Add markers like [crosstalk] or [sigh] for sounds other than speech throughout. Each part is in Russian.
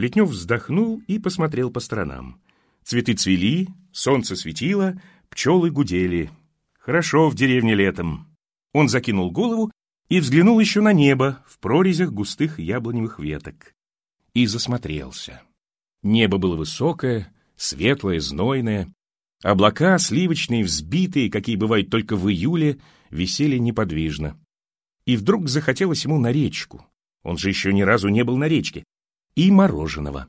Плетнев вздохнул и посмотрел по сторонам. Цветы цвели, солнце светило, пчелы гудели. Хорошо в деревне летом. Он закинул голову и взглянул еще на небо в прорезях густых яблоневых веток. И засмотрелся. Небо было высокое, светлое, знойное. Облака, сливочные, взбитые, какие бывают только в июле, висели неподвижно. И вдруг захотелось ему на речку. Он же еще ни разу не был на речке. И мороженого.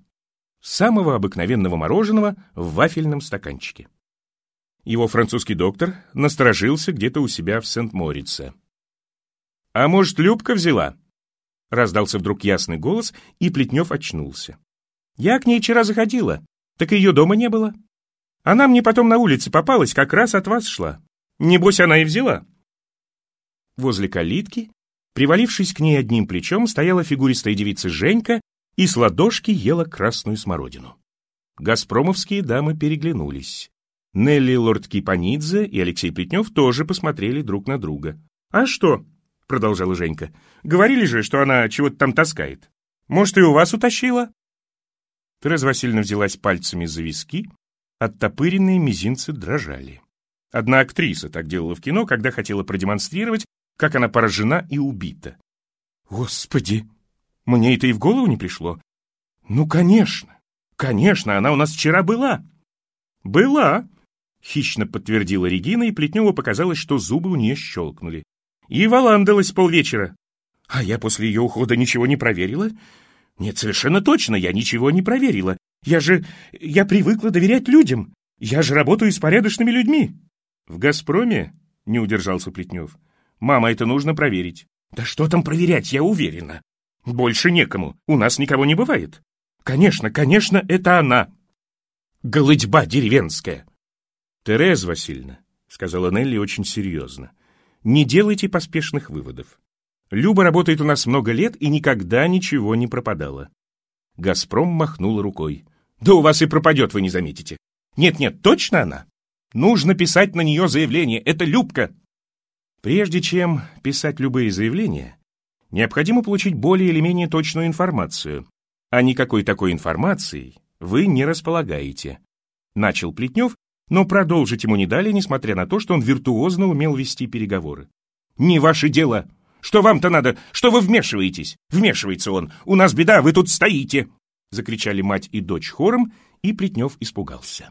Самого обыкновенного мороженого в вафельном стаканчике. Его французский доктор насторожился где-то у себя в Сент-Морице. «А может, Любка взяла?» Раздался вдруг ясный голос, и Плетнев очнулся. «Я к ней вчера заходила, так ее дома не было. Она мне потом на улице попалась, как раз от вас шла. Небось, она и взяла». Возле калитки, привалившись к ней одним плечом, стояла фигуристая девица Женька и с ладошки ела красную смородину. Газпромовские дамы переглянулись. Нелли Лорд-Кипанидзе и Алексей Плетнев тоже посмотрели друг на друга. «А что?» — продолжала Женька. «Говорили же, что она чего-то там таскает. Может, и у вас утащила?» Тереза Васильевна взялась пальцами за виски, оттопыренные мизинцы дрожали. Одна актриса так делала в кино, когда хотела продемонстрировать, как она поражена и убита. «Господи! Мне это и в голову не пришло. Ну, конечно! Конечно, она у нас вчера была!» «Была!» — хищно подтвердила Регина, и Плетневу показалось, что зубы у нее щелкнули. «И валандалась полвечера. А я после ее ухода ничего не проверила?» «Нет, совершенно точно, я ничего не проверила. Я же... я привыкла доверять людям. Я же работаю с порядочными людьми». «В «Газпроме»?» — не удержался Плетнев. «Мама, это нужно проверить». «Да что там проверять, я уверена. Больше некому, у нас никого не бывает. Конечно, конечно, это она. Голыдьба деревенская». «Тереза Васильевна», — сказала Нелли очень серьезно, — «не делайте поспешных выводов. Люба работает у нас много лет и никогда ничего не пропадала». «Газпром» махнул рукой. «Да у вас и пропадет, вы не заметите. Нет-нет, точно она? Нужно писать на нее заявление, это Любка». Прежде чем писать любые заявления, необходимо получить более или менее точную информацию, а никакой такой информацией вы не располагаете. Начал Плетнев, но продолжить ему не дали, несмотря на то, что он виртуозно умел вести переговоры. «Не ваше дело! Что вам-то надо? Что вы вмешиваетесь?» «Вмешивается он! У нас беда, вы тут стоите!» Закричали мать и дочь хором, и Плетнев испугался.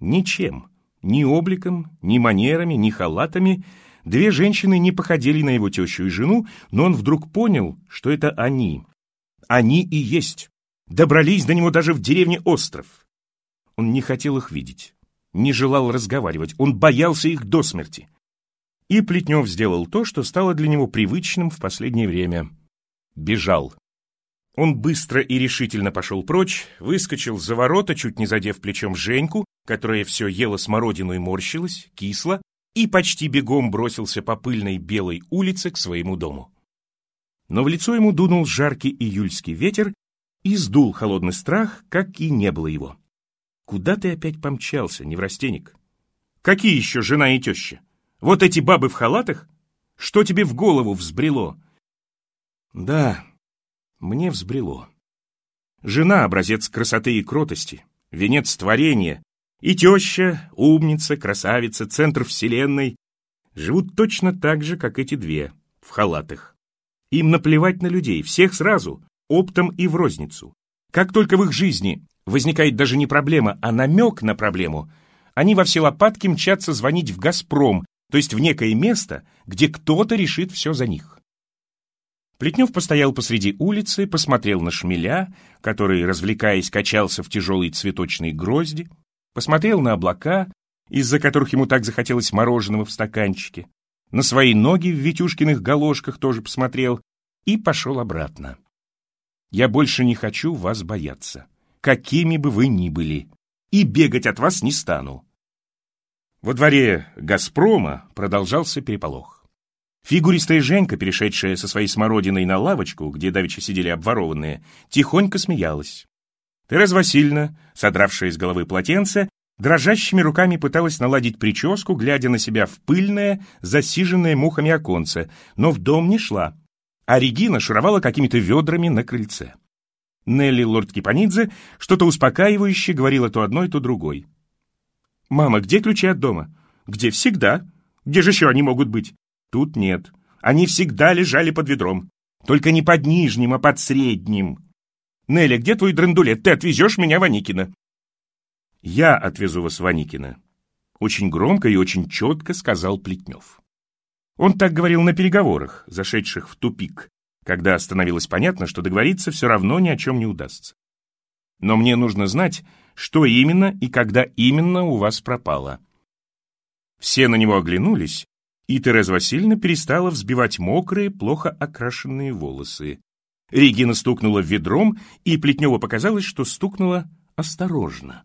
Ничем, ни обликом, ни манерами, ни халатами две женщины не походили на его тещу и жену, но он вдруг понял, что это они. Они и есть. Добрались до него даже в деревне Остров. Он не хотел их видеть не желал разговаривать, он боялся их до смерти. И Плетнев сделал то, что стало для него привычным в последнее время. Бежал. Он быстро и решительно пошел прочь, выскочил за ворота, чуть не задев плечом Женьку, которая все ела смородину и морщилась, кисло, и почти бегом бросился по пыльной белой улице к своему дому. Но в лицо ему дунул жаркий июльский ветер и сдул холодный страх, как и не было его. Куда ты опять помчался, неврастенник? Какие еще жена и теща? Вот эти бабы в халатах? Что тебе в голову взбрело? Да, мне взбрело. Жена — образец красоты и кротости, венец творения, и теща, умница, красавица, центр вселенной, живут точно так же, как эти две, в халатах. Им наплевать на людей, всех сразу, оптом и в розницу. Как только в их жизни возникает даже не проблема, а намек на проблему, они во все лопатки мчатся звонить в «Газпром», то есть в некое место, где кто-то решит все за них. Плетнев постоял посреди улицы, посмотрел на шмеля, который, развлекаясь, качался в тяжелой цветочной грозди, посмотрел на облака, из-за которых ему так захотелось мороженого в стаканчике, на свои ноги в Витюшкиных галошках тоже посмотрел и пошел обратно. «Я больше не хочу вас бояться какими бы вы ни были, и бегать от вас не стану. Во дворе «Газпрома» продолжался переполох. Фигуристая Женька, перешедшая со своей смородиной на лавочку, где давеча сидели обворованные, тихонько смеялась. Тереза Васильевна, содравшая из головы полотенце, дрожащими руками пыталась наладить прическу, глядя на себя в пыльное, засиженное мухами оконце, но в дом не шла, а Регина шуровала какими-то ведрами на крыльце. Нелли Лорд Кипанидзе что-то успокаивающее говорила то одной, то другой. «Мама, где ключи от дома?» «Где всегда. Где же еще они могут быть?» «Тут нет. Они всегда лежали под ведром. Только не под нижним, а под средним. Нелли, где твой драндулет? Ты отвезешь меня в Аникино?» «Я отвезу вас в Аникино», — очень громко и очень четко сказал Плетнев. Он так говорил на переговорах, зашедших в тупик, когда становилось понятно, что договориться все равно ни о чем не удастся. Но мне нужно знать, что именно и когда именно у вас пропало. Все на него оглянулись, и Тереза Васильевна перестала взбивать мокрые, плохо окрашенные волосы. Регина стукнула ведром, и Плетневу показалось, что стукнула осторожно.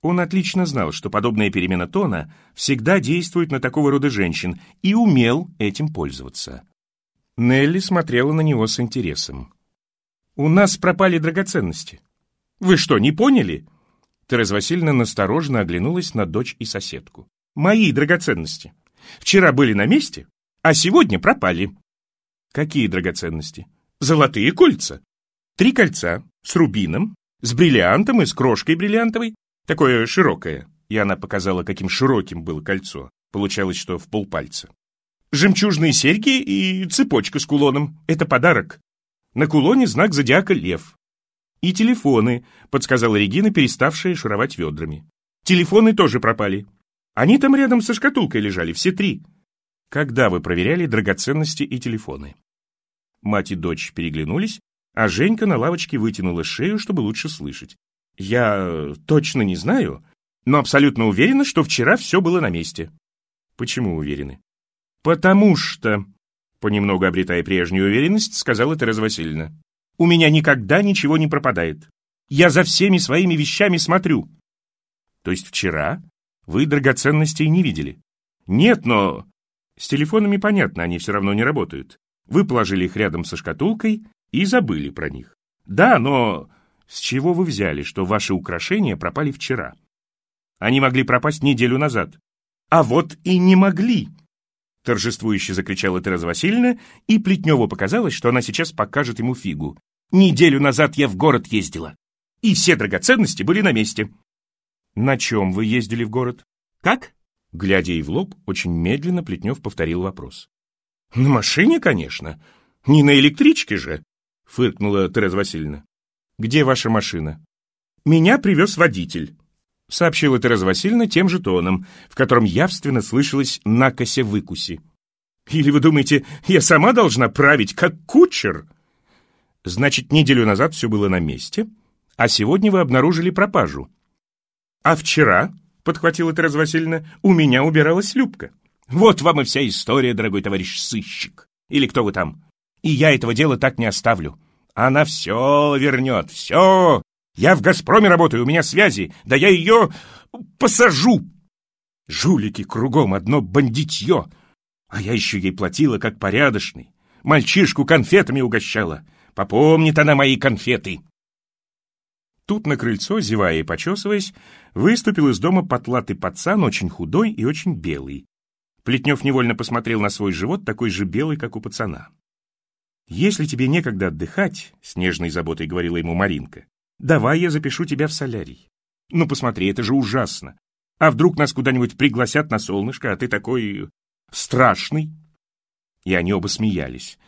Он отлично знал, что подобная перемена тона всегда действует на такого рода женщин, и умел этим пользоваться. Нелли смотрела на него с интересом. «У нас пропали драгоценности. Вы что, не поняли?» Тереза Васильевна настороженно оглянулась на дочь и соседку. «Мои драгоценности. Вчера были на месте, а сегодня пропали». «Какие драгоценности?» «Золотые кольца. Три кольца с рубином, с бриллиантом и с крошкой бриллиантовой, такое широкое». И она показала, каким широким было кольцо. Получалось, что в полпальца жемчужные серьги и цепочка с кулоном. Это подарок. На кулоне знак зодиака лев. И телефоны, подсказала Регина, переставшая шуровать ведрами. Телефоны тоже пропали. Они там рядом со шкатулкой лежали, все три. Когда вы проверяли драгоценности и телефоны? Мать и дочь переглянулись, а Женька на лавочке вытянула шею, чтобы лучше слышать. Я точно не знаю, но абсолютно уверена, что вчера все было на месте. Почему уверены? «Потому что...» — понемногу обретая прежнюю уверенность, сказала Тереза Васильевна. «У меня никогда ничего не пропадает. Я за всеми своими вещами смотрю». «То есть вчера вы драгоценностей не видели?» «Нет, но...» «С телефонами понятно, они все равно не работают. Вы положили их рядом со шкатулкой и забыли про них. Да, но... С чего вы взяли, что ваши украшения пропали вчера? Они могли пропасть неделю назад. А вот и не могли торжествующе закричала Тереза Васильевна, и Плетневу показалось, что она сейчас покажет ему фигу. «Неделю назад я в город ездила, и все драгоценности были на месте». «На чем вы ездили в город?» «Как?» Глядя ей в лоб, очень медленно Плетнев повторил вопрос. «На машине, конечно. Не на электричке же», — фыркнула Тереза Васильевна. «Где ваша машина?» «Меня привез водитель». — сообщила Тереза Васильевна тем же тоном, в котором явственно слышалось «накося-выкуси». «Или вы думаете, я сама должна править, как кучер?» «Значит, неделю назад все было на месте, а сегодня вы обнаружили пропажу». «А вчера», — подхватила Тереза Васильевна, — «у меня убиралась Любка». «Вот вам и вся история, дорогой товарищ сыщик. Или кто вы там. И я этого дела так не оставлю. Она все вернет, все, я в «Газпроме» работаю, у меня связи. Да я ее посажу. Жулики кругом, одно бандитье. А я еще ей платила, как порядочный. Мальчишку конфетами угощала. Попомнит она мои конфеты. Тут на крыльцо, зевая и почесываясь, выступил из дома потлатый пацан, очень худой и очень белый. Плетнев невольно посмотрел на свой живот, такой же белый, как у пацана. «Если тебе некогда отдыхать», — с нежной заботой говорила ему Маринка, Давай я запишу тебя в солярий. Ну, посмотри, это же ужасно. А вдруг нас куда-нибудь пригласят на солнышко, а ты такой... страшный?» И они оба смеялись.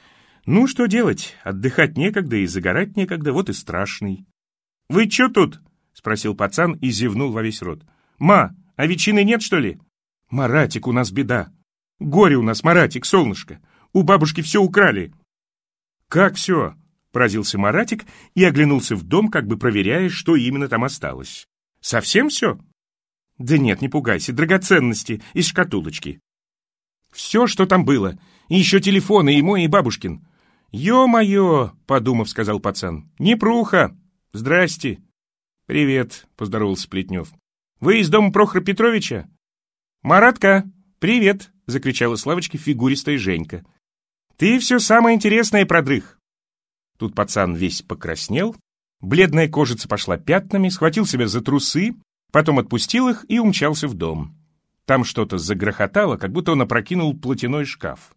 «Ну, что делать? Отдыхать некогда и загорать некогда, вот и страшный». «Вы чё тут?» — спросил пацан и зевнул во весь рот. «Ма, а ветчины нет, что ли?» «Маратик, у нас беда. Горе у нас, Маратик, солнышко. У бабушки все украли». «Как все?» Поразился Маратик и оглянулся в дом, как бы проверяя, что именно там осталось. «Совсем все?» «Да нет, не пугайся, драгоценности из шкатулочки». «Все, что там было, и еще телефоны, и мой, и бабушкин». «Ё-моё!» — подумав, сказал пацан. «Непруха! Здрасте!» «Привет!» — поздоровался Плетнев. «Вы из дома Прохора Петровича?» «Маратка, привет!» — закричала Славочке фигуристая Женька. «Ты все самое интересное продрых. Тут пацан весь покраснел, бледная кожица пошла пятнами, схватил себя за трусы, потом отпустил их и умчался в дом. Там что-то загрохотало, как будто он опрокинул платяной шкаф.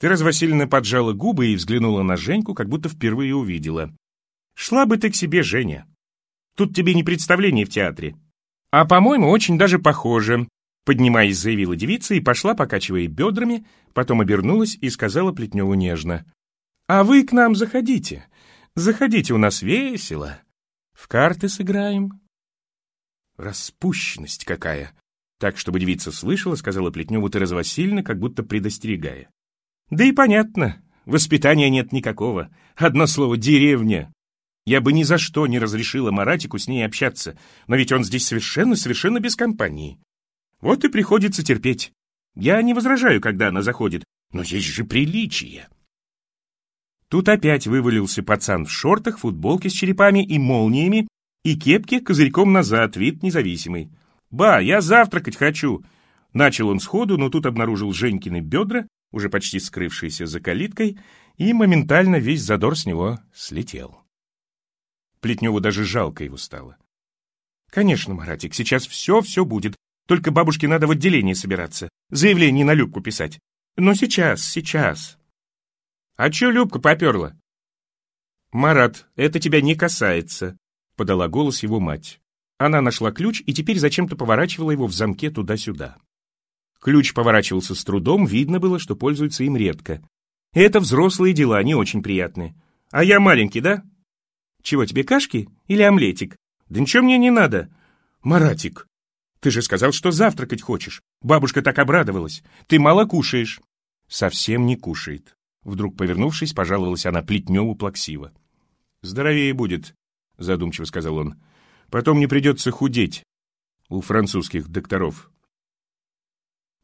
Тереза Васильевна поджала губы и взглянула на Женьку, как будто впервые увидела. Шла бы ты к себе, Женя. Тут тебе не представление в театре. А, по-моему, очень даже похоже. Поднимаясь, заявила девица и пошла, покачивая бедрами, потом обернулась и сказала Плетневу нежно. «А вы к нам заходите. Заходите, у нас весело. В карты сыграем». Распущенность какая! Так, чтобы девица слышала, сказала Плетневу Тереза Васильевна, как будто предостерегая. Да и понятно, воспитания нет никакого. Одно слово «деревня». Я бы ни за что не разрешила Маратику с ней общаться, но ведь он здесь совершенно-совершенно без компании. Вот и приходится терпеть. Я не возражаю, когда она заходит, но есть же приличие. Тут опять вывалился пацан в шортах, футболке с черепами и молниями и кепке козырьком назад, вид независимый. «Ба, я завтракать хочу!» Начал он сходу, но тут обнаружил Женькины бедра, уже почти скрывшиеся за калиткой, и моментально весь задор с него слетел. Плетневу даже жалко его стало. «Конечно, Маратик, сейчас все-все будет. Только бабушке надо в отделении собираться, заявление на Любку писать. Но сейчас, сейчас». «А чё Любка поперла?» «Марат, это тебя не касается», — подала голос его мать. Она нашла ключ и теперь зачем-то поворачивала его в замке туда-сюда. Ключ поворачивался с трудом, видно было, что пользуется им редко. Это взрослые дела, не очень приятные. А я маленький, да? Чего тебе, кашки или омлетик? Да ничего мне не надо. Маратик, ты же сказал, что завтракать хочешь. Бабушка так обрадовалась. Ты мало кушаешь. Совсем не кушает. Вдруг, повернувшись, пожаловалась она Плетневу плаксиво. Здоровее будет, задумчиво сказал он. Потом не придется худеть у французских докторов.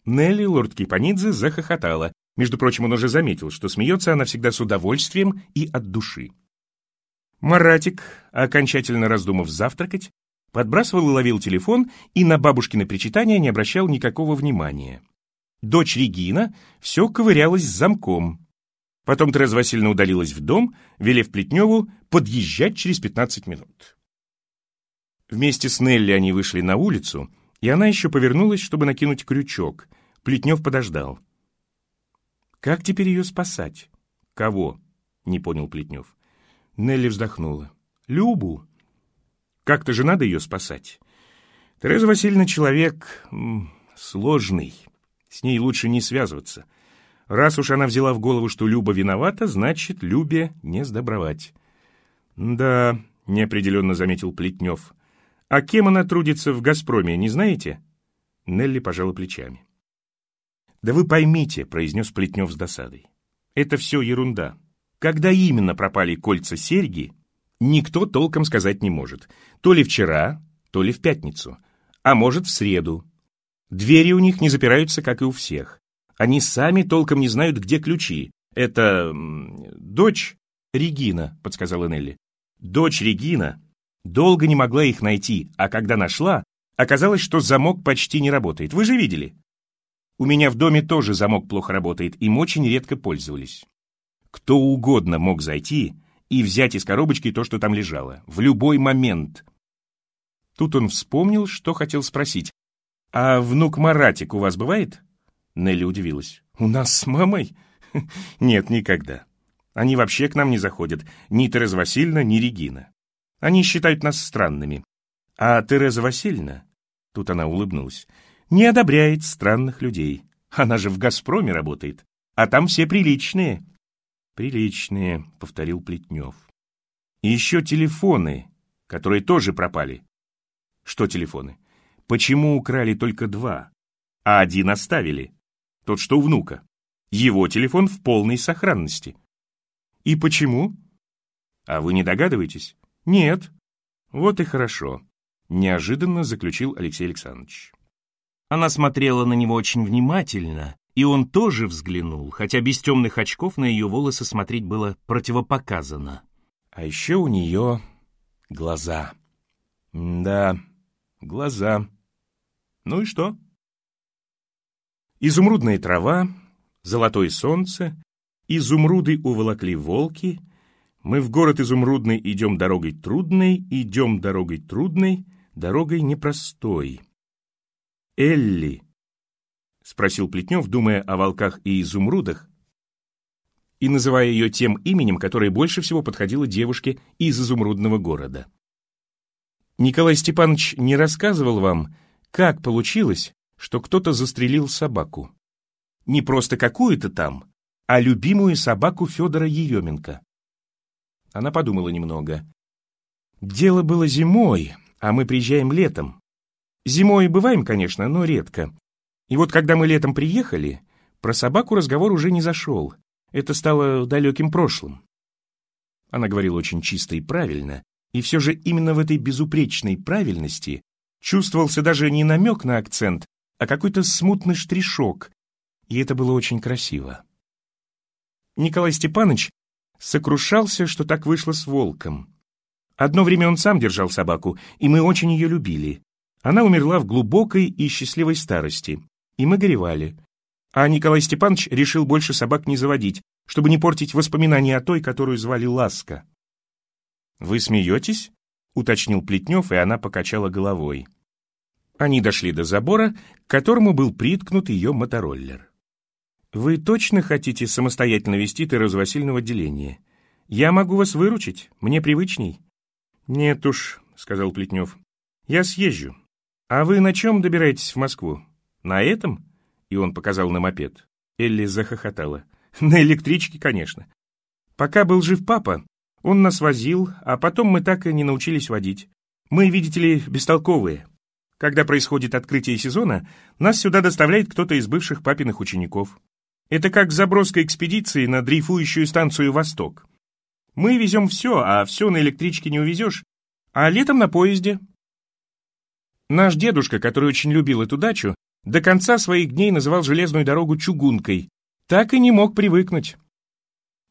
Нелли лорд Кипанидзе захохотала. Между прочим, он уже заметил, что смеется она всегда с удовольствием и от души. Маратик, окончательно раздумав завтракать, подбрасывал и ловил телефон и на бабушкины причитания не обращал никакого внимания. Дочь Регина все ковырялась с замком. Потом Тереза Васильевна удалилась в дом, велев Плетневу подъезжать через 15 минут. Вместе с Нелли они вышли на улицу, и она еще повернулась, чтобы накинуть крючок. Плетнев подождал. «Как теперь ее спасать?» «Кого?» — не понял Плетнев. Нелли вздохнула. «Любу. Как-то же надо ее спасать. Тереза Васильевна человек сложный. С ней лучше не связываться. Раз уж она взяла в голову, что Люба виновата, значит, Любе не сдобровать. «Да», — неопределенно заметил Плетнев. «А кем она трудится в «Газпроме», не знаете?» Нелли пожала плечами. «Да вы поймите», — произнес Плетнев с досадой. «Это все ерунда. Когда именно пропали кольца-серьги, никто толком сказать не может. То ли вчера, то ли в пятницу, а может в среду. Двери у них не запираются, как и у всех. Они сами толком не знают, где ключи. Это... дочь Регина, подсказала Нелли. Дочь Регина долго не могла их найти, а когда нашла, оказалось, что замок почти не работает. Вы же видели? У меня в доме тоже замок плохо работает, им очень редко пользовались. Кто угодно мог зайти и взять из коробочки то, что там лежало. В любой момент. Тут он вспомнил, что хотел спросить. «А внук Маратик у вас бывает?» Нелли удивилась. «У нас с мамой?» [laughs] «Нет, никогда. Они вообще к нам не заходят. Ни Тереза Васильевна, ни Регина. Они считают нас странными. А Тереза Васильевна...» Тут она улыбнулась. «Не одобряет странных людей. Она же в «Газпроме» работает. А там все приличные». «Приличные», — повторил Плетнев. «И еще телефоны, которые тоже пропали». «Что телефоны? Почему украли только два, а один оставили?» тот, что у внука. Его телефон в полной сохранности. И почему? А вы не догадываетесь? Нет. Вот и хорошо. Неожиданно заключил Алексей Александрович. Она смотрела на него очень внимательно, и он тоже взглянул, хотя без темных очков на ее волосы смотреть было противопоказано. А еще у нее глаза. Да, глаза. Ну и что? Изумрудная трава, золотое солнце, изумруды уволокли волки, мы в город изумрудный идем дорогой трудной, идем дорогой трудной, дорогой непростой. «Элли», — спросил Плетнев, думая о волках и изумрудах, и называя ее тем именем, которое больше всего подходило девушке из изумрудного города. Николай Степанович не рассказывал вам, как получилось, что кто-то застрелил собаку. Не просто какую-то там, а любимую собаку Федора Еременко. Она подумала немного. Дело было зимой, а мы приезжаем летом. Зимой бываем, конечно, но редко. И вот когда мы летом приехали, про собаку разговор уже не зашел. Это стало далеким прошлым. Она говорила очень чисто и правильно, и все же именно в этой безупречной правильности чувствовался даже не намек на акцент, а какой-то смутный штришок, и это было очень красиво. Николай Степанович сокрушался, что так вышло с волком. Одно время он сам держал собаку, и мы очень ее любили. Она умерла в глубокой и счастливой старости, и мы горевали. А Николай Степанович решил больше собак не заводить, чтобы не портить воспоминания о той, которую звали Ласка. «Вы смеетесь?» — уточнил Плетнев, и она покачала головой. Они дошли до забора, к которому был приткнут ее мотороллер. «Вы точно хотите самостоятельно вести Терезу Васильевну в отделение? Я могу вас выручить, мне привычней». «Нет уж», — сказал Плетнев, — «я съезжу. А вы на чем добираетесь в Москву? На этом?» И он показал на мопед. Элли захохотала. [laughs] «На электричке, конечно. Пока был жив папа, он нас возил, а потом мы так и не научились водить. Мы, видите ли, бестолковые. Когда происходит открытие сезона, нас сюда доставляет кто-то из бывших папиных учеников. Это как заброска экспедиции на дрейфующую станцию «Восток». Мы везем все, а все на электричке не увезешь, а летом на поезде. Наш дедушка, который очень любил эту дачу, до конца своих дней называл железную дорогу чугункой. Так и не мог привыкнуть.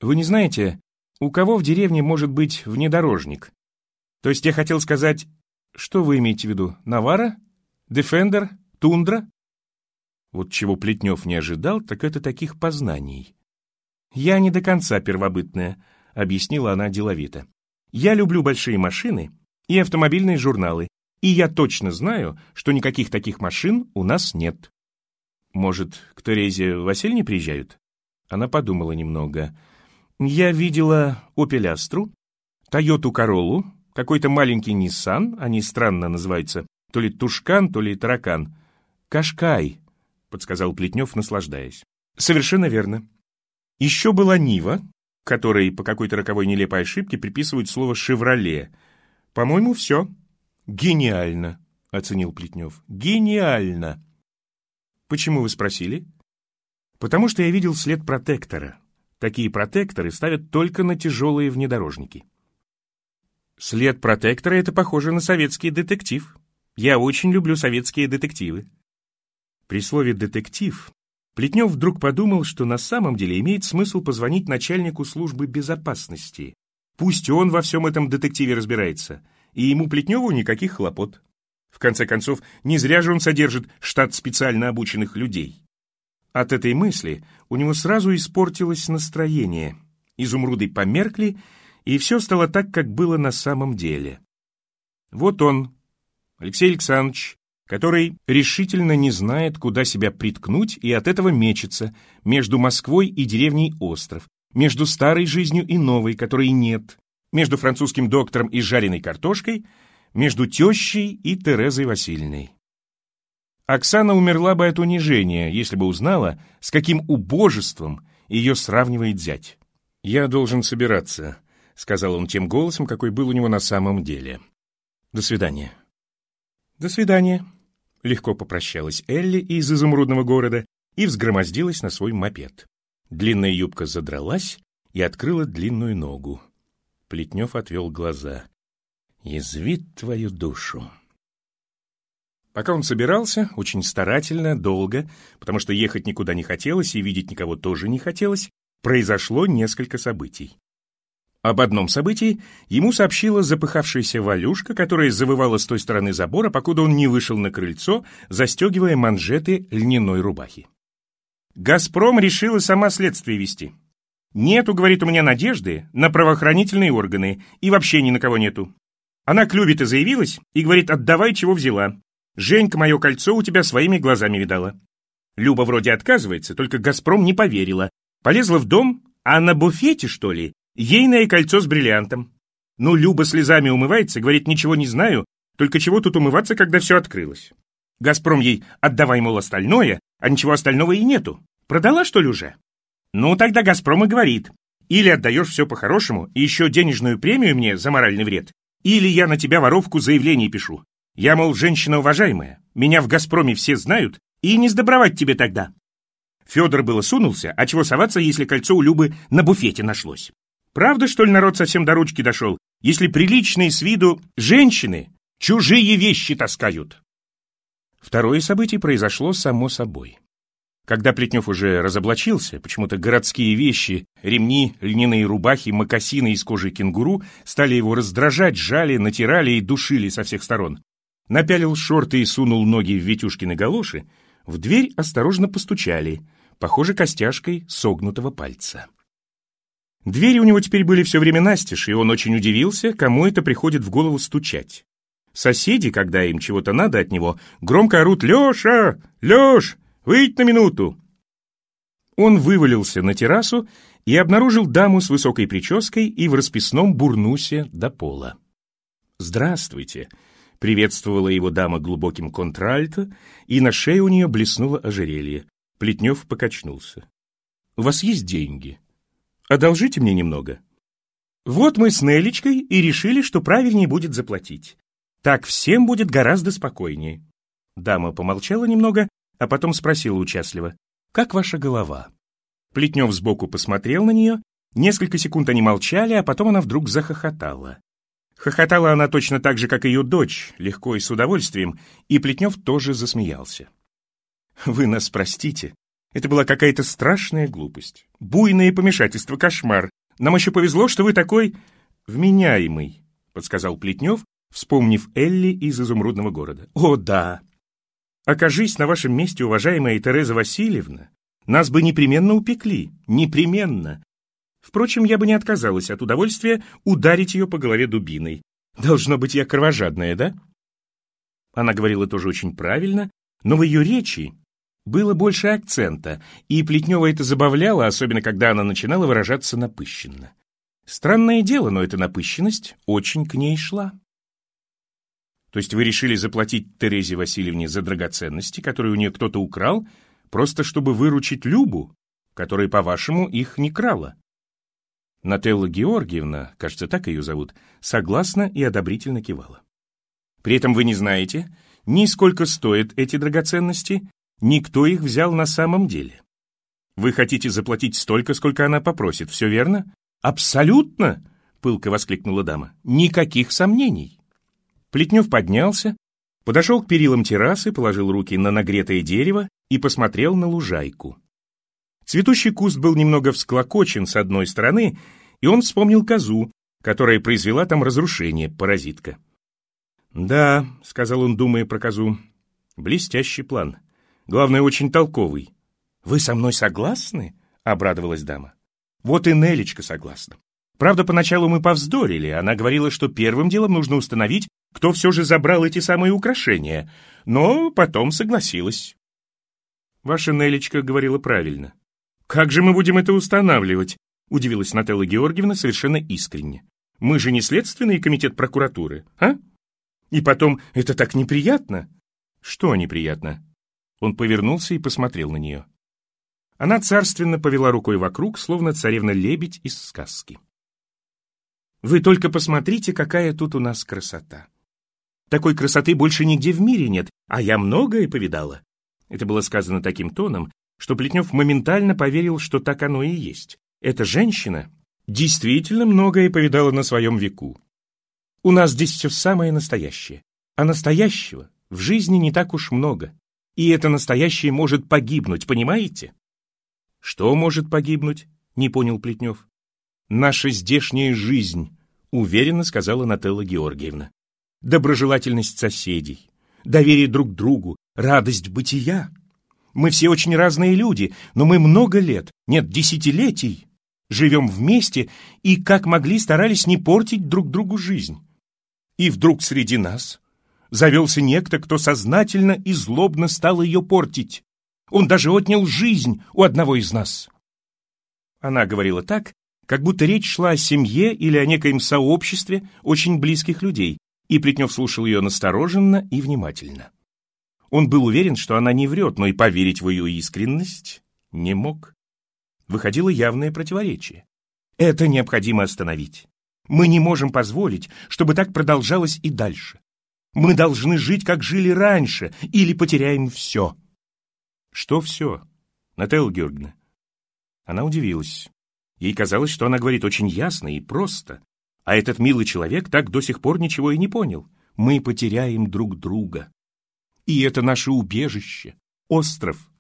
Вы не знаете, у кого в деревне может быть внедорожник? То есть я хотел сказать, что вы имеете в виду? Навара? Дефендер? Тундра? Вот чего Плетнев не ожидал, так это таких познаний. Я не до конца первобытная, объяснила она деловито. Я люблю большие машины и автомобильные журналы, и я точно знаю, что никаких таких машин у нас нет. Может, к Терезе Васильевне приезжают? Она подумала немного. Я видела Opel Astra, Toyota Corolla, какой-то маленький Nissan, они странно называются, то ли Тушкан, то ли Таракан. Кашкай, подсказал Плетнев, наслаждаясь. Совершенно верно. Еще была Нива, которой по какой-то роковой нелепой ошибке приписывают слово «шевроле». По-моему, все. «Гениально», — оценил Плетнев. «Гениально». «Почему вы спросили?» «Потому что я видел след протектора. Такие протекторы ставят только на тяжелые внедорожники». «След протектора — это похоже на советский детектив. Я очень люблю советские детективы». При слове «детектив» Плетнев вдруг подумал, что на самом деле имеет смысл позвонить начальнику службы безопасности. Пусть он во всем этом детективе разбирается — и ему Плетневу никаких хлопот. В конце концов, не зря же он содержит штат специально обученных людей. От этой мысли у него сразу испортилось настроение. Изумруды померкли, и все стало так, как было на самом деле. Вот он, Алексей Александрович, который решительно не знает, куда себя приткнуть, и от этого мечется между Москвой и деревней Остров, между старой жизнью и новой, которой нет, между французским доктором и жареной картошкой, между тещей и Терезой Васильевной. Оксана умерла бы от унижения, если бы узнала, с каким убожеством ее сравнивает зять. «Я должен собираться», — сказал он тем голосом, какой был у него на самом деле. «До свидания». «До свидания», — легко попрощалась Элли из изумрудного города и взгромоздилась на свой мопед. Длинная юбка задралась и открыла длинную ногу. Плетнев отвел глаза. «Язвит твою душу». Пока он собирался, очень старательно, долго, потому что ехать никуда не хотелось и видеть никого тоже не хотелось, произошло несколько событий. Об одном событии ему сообщила запыхавшаяся Валюшка, которая завывала с той стороны забора, покуда он не вышел на крыльцо, застегивая манжеты льняной рубахи. «Газпром» решила сама следствие вести. «Нету, — говорит, — у меня надежды на правоохранительные органы, и вообще ни на кого нету». Она к Любе-то заявилась и говорит, отдавай, чего взяла. Женька мое кольцо у тебя своими глазами видала. Люба вроде отказывается, только «Газпром» не поверила. Полезла в дом, А на буфете, что ли, ейное кольцо с бриллиантом. Ну, Люба слезами умывается, говорит, ничего не знаю, только чего тут умываться, когда все открылось. Газпром ей отдавай, мол, остальное, а ничего остального и нету. Продала, что ли, уже? Ну, тогда Газпром и говорит. Или отдаешь все по-хорошему и еще денежную премию мне за моральный вред, или я на тебя воровку заявление пишу. Я, мол, женщина уважаемая, меня в «Газпроме» все знают, и не сдобровать тебе тогда. Федор было сунулся, а чего соваться, если кольцо у Любы на буфете нашлось? Правда, что ли, народ совсем до ручки дошел, если приличные с виду женщины чужие вещи таскают? Второе событие произошло само собой. Когда Плетнев уже разоблачился, почему-то городские вещи, ремни, льняные рубахи, мокасины из кожи кенгуру стали его раздражать, жали, натирали и душили со всех сторон. Напялил шорты и сунул ноги в Витюшкины галоши, в дверь осторожно постучали, похоже, костяшкой согнутого пальца. Двери у него теперь были все время настежь, и он очень удивился, кому это приходит в голову стучать. Соседи, когда им чего-то надо от него, громко орут «Леша! Леш! Выйдь на минуту!» Он вывалился на террасу и обнаружил даму с высокой прической и в расписном бурнусе до пола. «Здравствуйте!» — приветствовала его дама глубоким контральто, и на шее у нее блеснуло ожерелье. Плетнев покачнулся. «У вас есть деньги? Одолжите мне немного». «Вот мы с Нелечкой и решили, что правильнее будет заплатить. Так всем будет гораздо спокойнее». Дама помолчала немного а потом спросила участливо, «Как ваша голова?» Плетнев сбоку посмотрел на нее, несколько секунд они молчали, а потом она вдруг захохотала. Хохотала она точно так же, как ее дочь, легко и с удовольствием, и Плетнев тоже засмеялся. «Вы нас простите. Это была какая-то страшная глупость. Буйное помешательство, кошмар. Нам еще повезло, что вы такой вменяемый», — подсказал Плетнев, вспомнив Элли из «Изумрудного города». «О, да, Окажись на вашем месте, уважаемая Тереза Васильевна, нас бы непременно упекли, непременно. Впрочем, я бы не отказалась от удовольствия ударить ее по голове дубиной. Должно быть, я кровожадная, да? Она говорила тоже очень правильно, но в ее речи было больше акцента, и Плетнева это забавляло, особенно когда она начинала выражаться напыщенно. Странное дело, но эта напыщенность очень к ней шла. То есть вы решили заплатить Терезе Васильевне за драгоценности, которые у нее кто-то украл, просто чтобы выручить Любу, которая, по-вашему, их не крала? Нателла Георгиевна, кажется, так ее зовут, согласно и одобрительно кивала. При этом вы не знаете, ни сколько стоят эти драгоценности, ни кто их взял на самом деле. Вы хотите заплатить столько, сколько она попросит, все верно? Абсолютно, пылко воскликнула дама. Никаких сомнений. Плетнев поднялся, подошел к перилам террасы, положил руки на нагретое дерево и посмотрел на лужайку. Цветущий куст был немного всклокочен с одной стороны, и он вспомнил козу, которая произвела там разрушение, паразитка. «Да», — сказал он, думая про козу, — «блестящий план. Главное, очень толковый». «Вы со мной согласны?» — обрадовалась дама. «Вот и Нелечка согласна. Правда, поначалу мы повздорили. Она говорила, что первым делом нужно установить, кто все же забрал эти самые украшения, но потом согласилась. Ваша Нелечка говорила правильно. «Как же мы будем это устанавливать?» — удивилась Нателла Георгиевна совершенно искренне. «Мы же не следственный комитет прокуратуры, а? И потом, это так неприятно!» «Что неприятно?» Он повернулся и посмотрел на нее. Она царственно повела рукой вокруг, словно царевна-лебедь из сказки. «Вы только посмотрите, какая тут у нас красота!» Такой красоты больше нигде в мире нет, а я многое повидала». Это было сказано таким тоном, что Плетнев моментально поверил, что так оно и есть. Эта женщина действительно многое повидала на своем веку. У нас здесь все самое настоящее, а настоящего в жизни не так уж много. И это настоящее может погибнуть, понимаете? Что может погибнуть? Не понял Плетнев. Наша здешняя жизнь, уверенно сказала Нателла Георгиевна доброжелательность соседей, доверие друг другу, радость бытия. Мы все очень разные люди, но мы много лет, нет, десятилетий, живем вместе и, как могли, старались не портить друг другу жизнь. И вдруг среди нас завелся некто, кто сознательно и злобно стал ее портить. Он даже отнял жизнь у одного из нас. Она говорила так, как будто речь шла о семье или о некоем сообществе очень близких людей, и Плетнев слушал ее настороженно и внимательно. Он был уверен, что она не врет, но и поверить в ее искренность не мог. Выходило явное противоречие. Это необходимо остановить. Мы не можем позволить, чтобы так продолжалось и дальше. Мы должны жить, как жили раньше, или потеряем все. Что все? Нателла Георгиевна. Она удивилась. Ей казалось, что она говорит очень ясно и просто, а этот милый человек так до сих пор ничего и не понял. Мы потеряем друг друга. И это наше убежище, остров.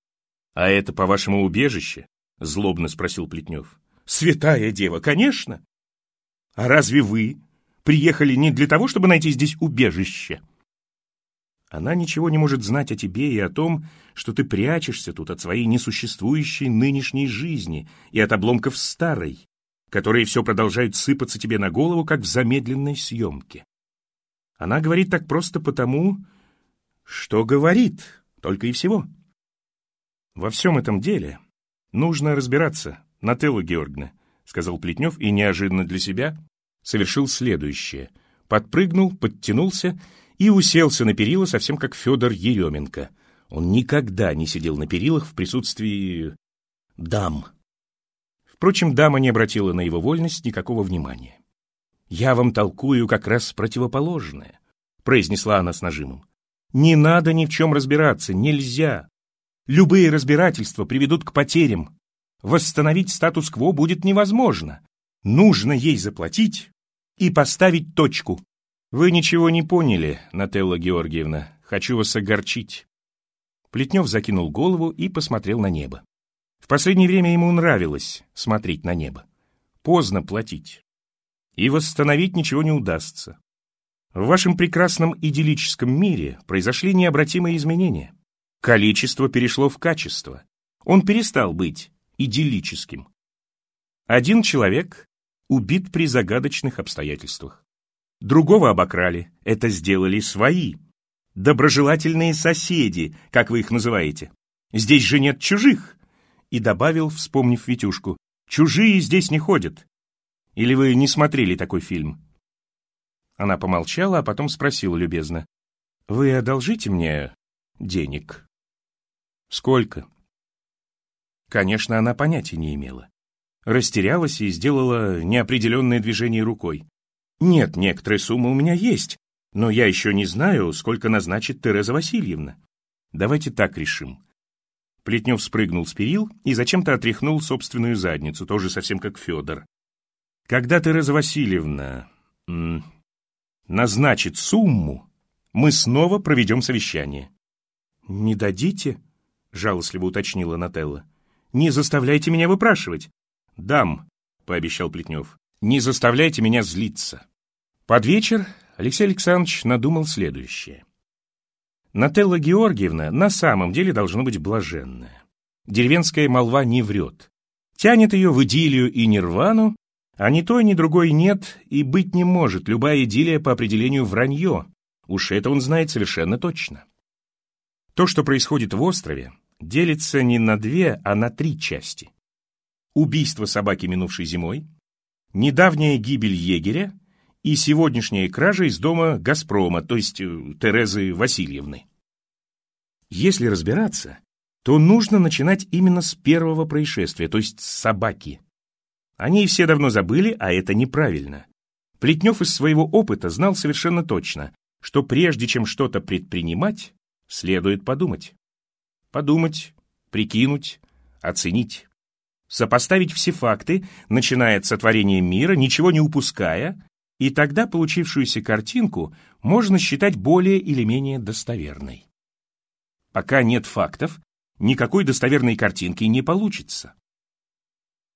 — А это, по-вашему, убежище? — злобно спросил Плетнев. — Святая дева, конечно. А разве вы приехали не для того, чтобы найти здесь убежище? Она ничего не может знать о тебе и о том, что ты прячешься тут от своей несуществующей нынешней жизни и от обломков старой, которые все продолжают сыпаться тебе на голову, как в замедленной съемке. Она говорит так просто потому, что говорит, только и всего. Во всем этом деле нужно разбираться, Нателла Георгиевна, сказал Плетнев и неожиданно для себя совершил следующее. Подпрыгнул, подтянулся и уселся на перила, совсем как Федор Еременко. Он никогда не сидел на перилах в присутствии дам. Впрочем, дама не обратила на его вольность никакого внимания. «Я вам толкую как раз противоположное», — произнесла она с нажимом. «Не надо ни в чем разбираться, нельзя. Любые разбирательства приведут к потерям. Восстановить статус-кво будет невозможно. Нужно ей заплатить и поставить точку. «Вы ничего не поняли, Нателла Георгиевна. Хочу вас огорчить». Плетнев закинул голову и посмотрел на небо. В последнее время ему нравилось смотреть на небо. Поздно платить. И восстановить ничего не удастся. В вашем прекрасном идиллическом мире произошли необратимые изменения. Количество перешло в качество. Он перестал быть идиллическим. Один человек убит при загадочных обстоятельствах. Другого обокрали. Это сделали свои. Доброжелательные соседи, как вы их называете. Здесь же нет чужих. И добавил, вспомнив Витюшку. Чужие здесь не ходят. Или вы не смотрели такой фильм? Она помолчала, а потом спросила любезно. Вы одолжите мне денег? Сколько? Конечно, она понятия не имела. Растерялась и сделала неопределенное движение рукой. Нет, некоторая сумма у меня есть, но я еще не знаю, сколько назначит Тереза Васильевна. Давайте так решим. Плетнев спрыгнул с перил и зачем-то отряхнул собственную задницу, тоже совсем как Федор. Когда Тереза Васильевна м, назначит сумму, мы снова проведем совещание. «Не дадите?» — жалостливо уточнила Нателла. «Не заставляйте меня выпрашивать». «Дам», — пообещал Плетнев. «Не заставляйте меня злиться». Под вечер Алексей Александрович надумал следующее. Нателла Георгиевна на самом деле должно быть блаженная. Деревенская молва не врет. Тянет ее в идиллию и нирвану, а ни той, ни другой нет и быть не может. Любая идиллия по определению вранье. Уж это он знает совершенно точно. То, что происходит в острове, делится не на две, а на три части. Убийство собаки минувшей зимой, недавняя гибель егеря и сегодняшняя кража из дома «Газпрома», то есть э, Терезы Васильевны. Если разбираться, то нужно начинать именно с первого происшествия, то есть с собаки. Они все давно забыли, а это неправильно. Плетнев из своего опыта знал совершенно точно, что прежде чем что-то предпринимать, следует подумать. Подумать, прикинуть, оценить. Сопоставить все факты, начиная от сотворения мира, ничего не упуская, и тогда получившуюся картинку можно считать более или менее достоверной. Пока нет фактов, никакой достоверной картинки не получится.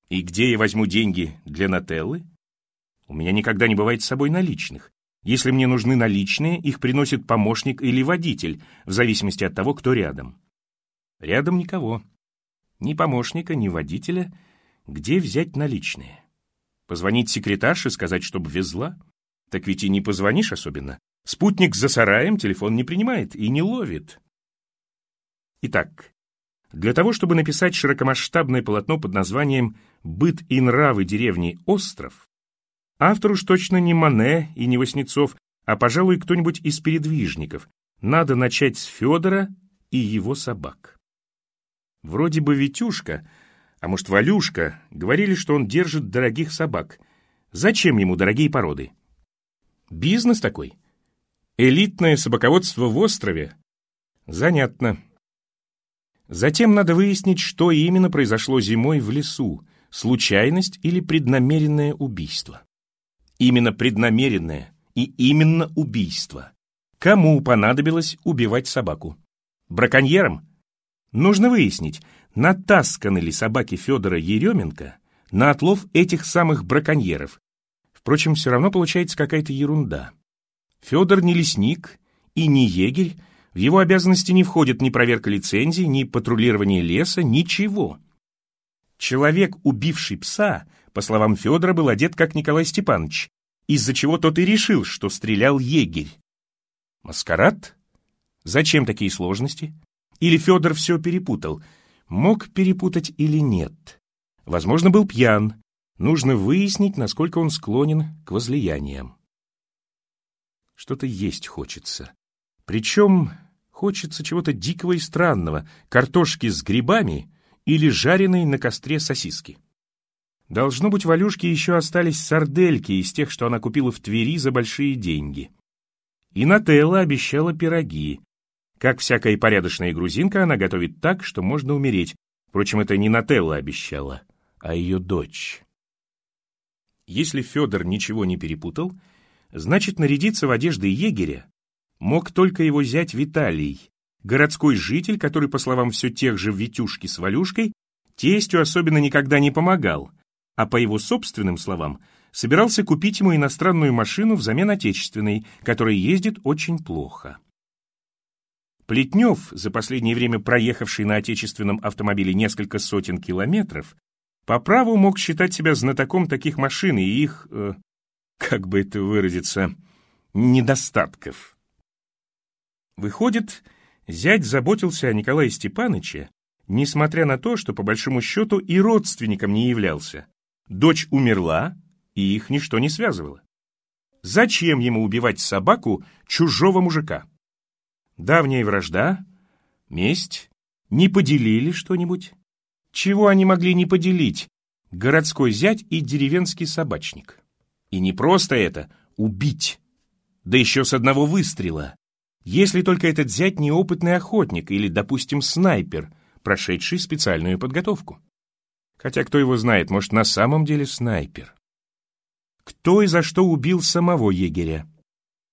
И где я возьму деньги для Нателлы? У меня никогда не бывает с собой наличных. Если мне нужны наличные, их приносит помощник или водитель, в зависимости от того, кто рядом. Рядом никого. Ни помощника, ни водителя. Где взять наличные? Позвонить секретарше, сказать, чтобы везла? Так ведь и не позвонишь особенно. Спутник за сараем телефон не принимает и не ловит. Итак, Для того, чтобы написать широкомасштабное полотно под названием «Быт и нравы деревни Остров», автор уж точно не Мане и не Васнецов, а, пожалуй, кто-нибудь из передвижников. Надо начать с Федора и его собак. Вроде бы Витюшка, а может Валюшка, говорили, что он держит дорогих собак. Зачем ему дорогие породы? Бизнес такой. Элитное собаководство в острове. Занятно. Затем надо выяснить, что именно произошло зимой в лесу, случайность или преднамеренное убийство. Именно преднамеренное и именно убийство. Кому понадобилось убивать собаку? Браконьерам? Нужно выяснить, натасканы ли собаки Федора Еременко на отлов этих самых браконьеров. Впрочем, все равно получается какая-то ерунда. Федор не лесник и не егерь, в его обязанности не входит ни проверка лицензий, ни патрулирование леса, ничего. Человек, убивший пса, по словам Федора, был одет как Николай Степанович, из-за чего тот и решил, что стрелял егерь. Маскарад? Зачем такие сложности? Или Федор все перепутал? Мог перепутать или нет? Возможно, был пьян. Нужно выяснить, насколько он склонен к возлияниям. Что-то есть хочется. Причем хочется чего-то дикого и странного, картошки с грибами или жареной на костре сосиски. Должно быть, Валюшке еще остались сардельки из тех, что она купила в Твери за большие деньги. И Нателла обещала пироги. Как всякая порядочная грузинка, она готовит так, что можно умереть. Впрочем, это не Нателла обещала, а ее дочь. Если Федор ничего не перепутал, значит, нарядиться в одежды егеря мог только его зять Виталий, городской житель, который, по словам все тех же Витюшки с Валюшкой, тестю особенно никогда не помогал, а по его собственным словам, собирался купить ему иностранную машину взамен отечественной, которая ездит очень плохо. Плетнев, за последнее время проехавший на отечественном автомобиле несколько сотен километров, по праву мог считать себя знатоком таких машин и их, э, как бы это выразиться, недостатков. Выходит, зять заботился о Николае Степановиче, несмотря на то, что по большому счету и родственником не являлся. Дочь умерла, и их ничто не связывало. Зачем ему убивать собаку чужого мужика? Давняя вражда? Месть? Не поделили что-нибудь? Чего они могли не поделить? Городской зять и деревенский собачник. И не просто это — убить. Да еще с одного выстрела. Если только этот зять неопытный охотник или, допустим, снайпер, прошедший специальную подготовку. Хотя кто его знает, может, на самом деле снайпер. Кто и за что убил самого егеря?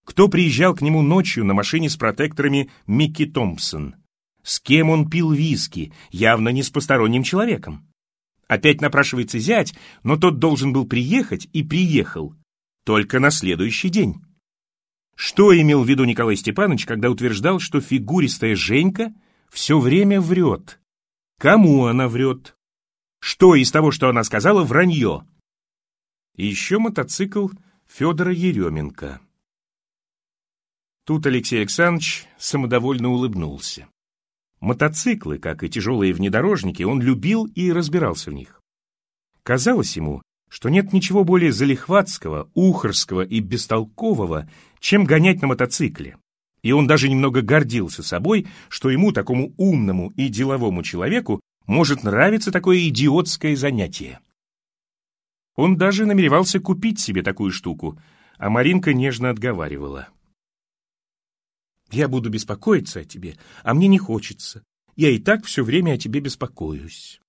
Кто приезжал к нему ночью на машине с протекторами Микки Томпсон? С кем он пил виски, явно не с посторонним человеком? Опять напрашивается зять, но тот должен был приехать и приехал. Только на следующий день. Что имел в виду Николай Степанович, когда утверждал, что фигуристая Женька все время врет? Кому она врет? Что из того, что она сказала, вранье? И еще мотоцикл Федора Еременко. Тут Алексей Александрович самодовольно улыбнулся. Мотоциклы, как и тяжелые внедорожники, он любил и разбирался в них. Казалось ему, что нет ничего более залихватского, ухорского и бестолкового, чем гонять на мотоцикле. И он даже немного гордился собой, что ему, такому умному и деловому человеку, может нравиться такое идиотское занятие. Он даже намеревался купить себе такую штуку, а Маринка нежно отговаривала. «Я буду беспокоиться о тебе, а мне не хочется. Я и так все время о тебе беспокоюсь».